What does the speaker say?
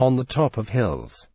on the top of hills.